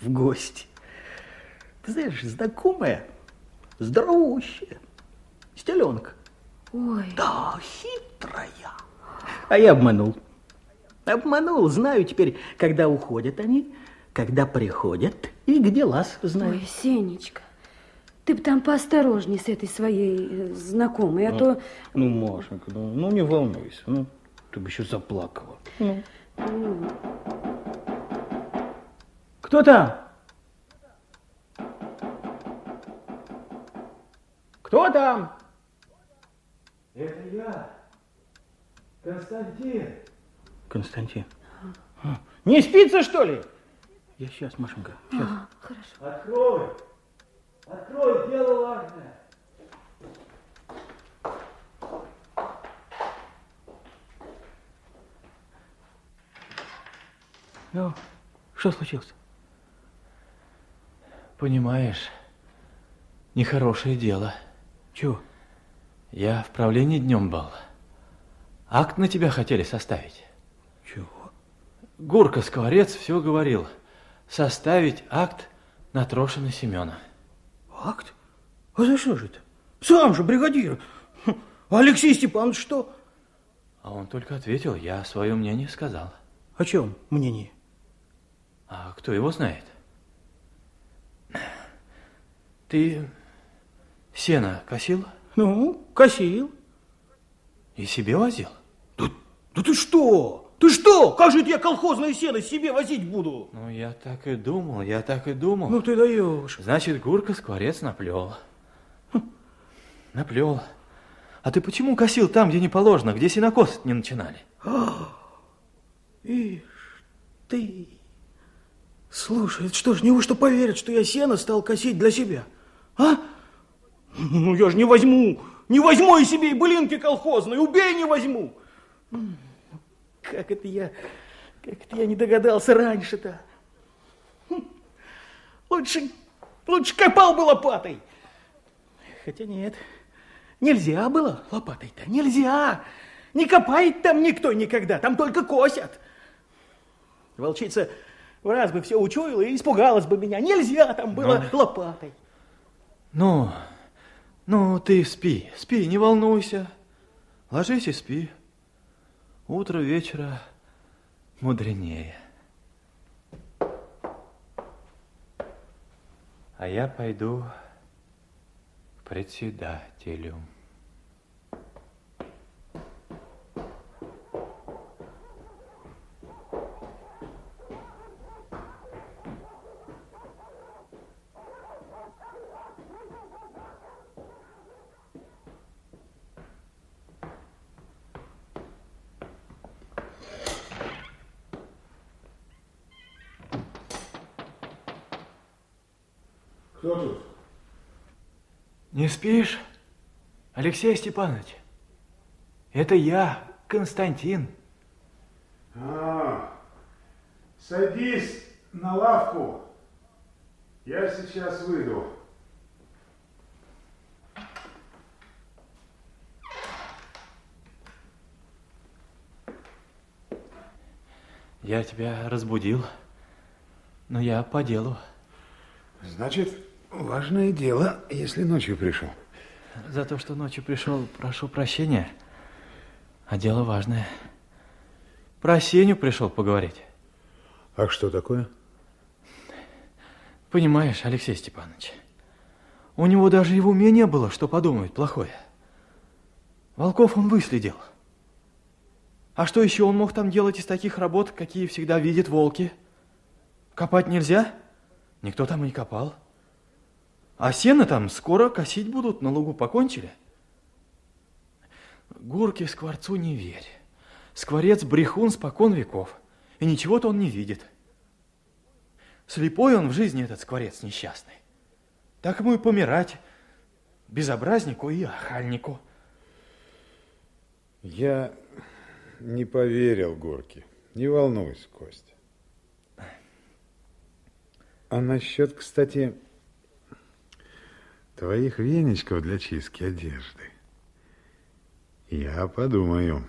в гости. Ты знаешь, знакомая, здоровущая, стеленка. Ой. Да, хитрая. А я обманул. Обманул, знаю теперь, когда уходят они, когда приходят и где лас знаю. Ой, Сенечка, ты бы там поосторожней с этой своей э, знакомой, а ну, то... Ну, Машенька, ну, ну не волнуйся, ну, ты бы еще заплакала. Ну. Кто там? Кто там? Это я, Константин. Константин. А, не спится, что ли? Я сейчас, Машенька, сейчас. А, хорошо. Открой. Открой, дело важное. Ну, что случилось? Понимаешь, нехорошее дело. Чего? Я в правлении днем был. Акт на тебя хотели составить. Чего? Гурка Скворец все говорил. Составить акт на Трошина Семена. Акт? А за что же это? Сам же бригадир. Алексей Степанович что? А он только ответил, я свое мнение сказал. О чем мнение? А кто его знает? Ты сено косил? Ну, косил. И себе возил? Да, да ты что? Ты что? Как же я колхозное сено себе возить буду? Ну, я так и думал, я так и думал. Ну, ты даешь. Значит, Гурка скворец наплел. Хм. Наплел. А ты почему косил там, где не положено, где сенокос не начинали? Ишь ты. Слушай, это что ж, неужто поверят, что я сено стал косить для себя? А? Ну, я же не возьму, не возьму и себе и былинки колхозные, убей, не возьму. Как это я, как это я не догадался раньше-то? Лучше, лучше копал бы лопатой. Хотя нет, нельзя было лопатой-то, нельзя. Не копает там никто никогда, там только косят. Волчица в раз бы все учуяла и испугалась бы меня. Нельзя там было ну, лопатой. Ну, ну, ты спи, спи, не волнуйся. Ложись и спи. Утро вечера мудренее. А я пойду к председателю. Кто тут? Не спишь, Алексей Степанович? Это я, Константин. А, садись на лавку. Я сейчас выйду. Я тебя разбудил, но я по делу. Значит, важное дело, если ночью пришел. За то, что ночью пришел, прошу прощения. А дело важное. Про Сеню пришел поговорить. А что такое? Понимаешь, Алексей Степанович, у него даже и в уме не было, что подумает плохое. Волков он выследил. А что еще он мог там делать из таких работ, какие всегда видят волки? Копать нельзя? Никто там и не копал. А сено там скоро косить будут, на лугу покончили. Гурке скворцу не верь. Скворец брехун спокон веков, и ничего-то он не видит. Слепой он в жизни, этот скворец несчастный. Так ему и помирать, безобразнику и охальнику. Я не поверил Горке. Не волнуйся, Костя. А насчет, кстати, твоих веничков для чистки одежды, я подумаю.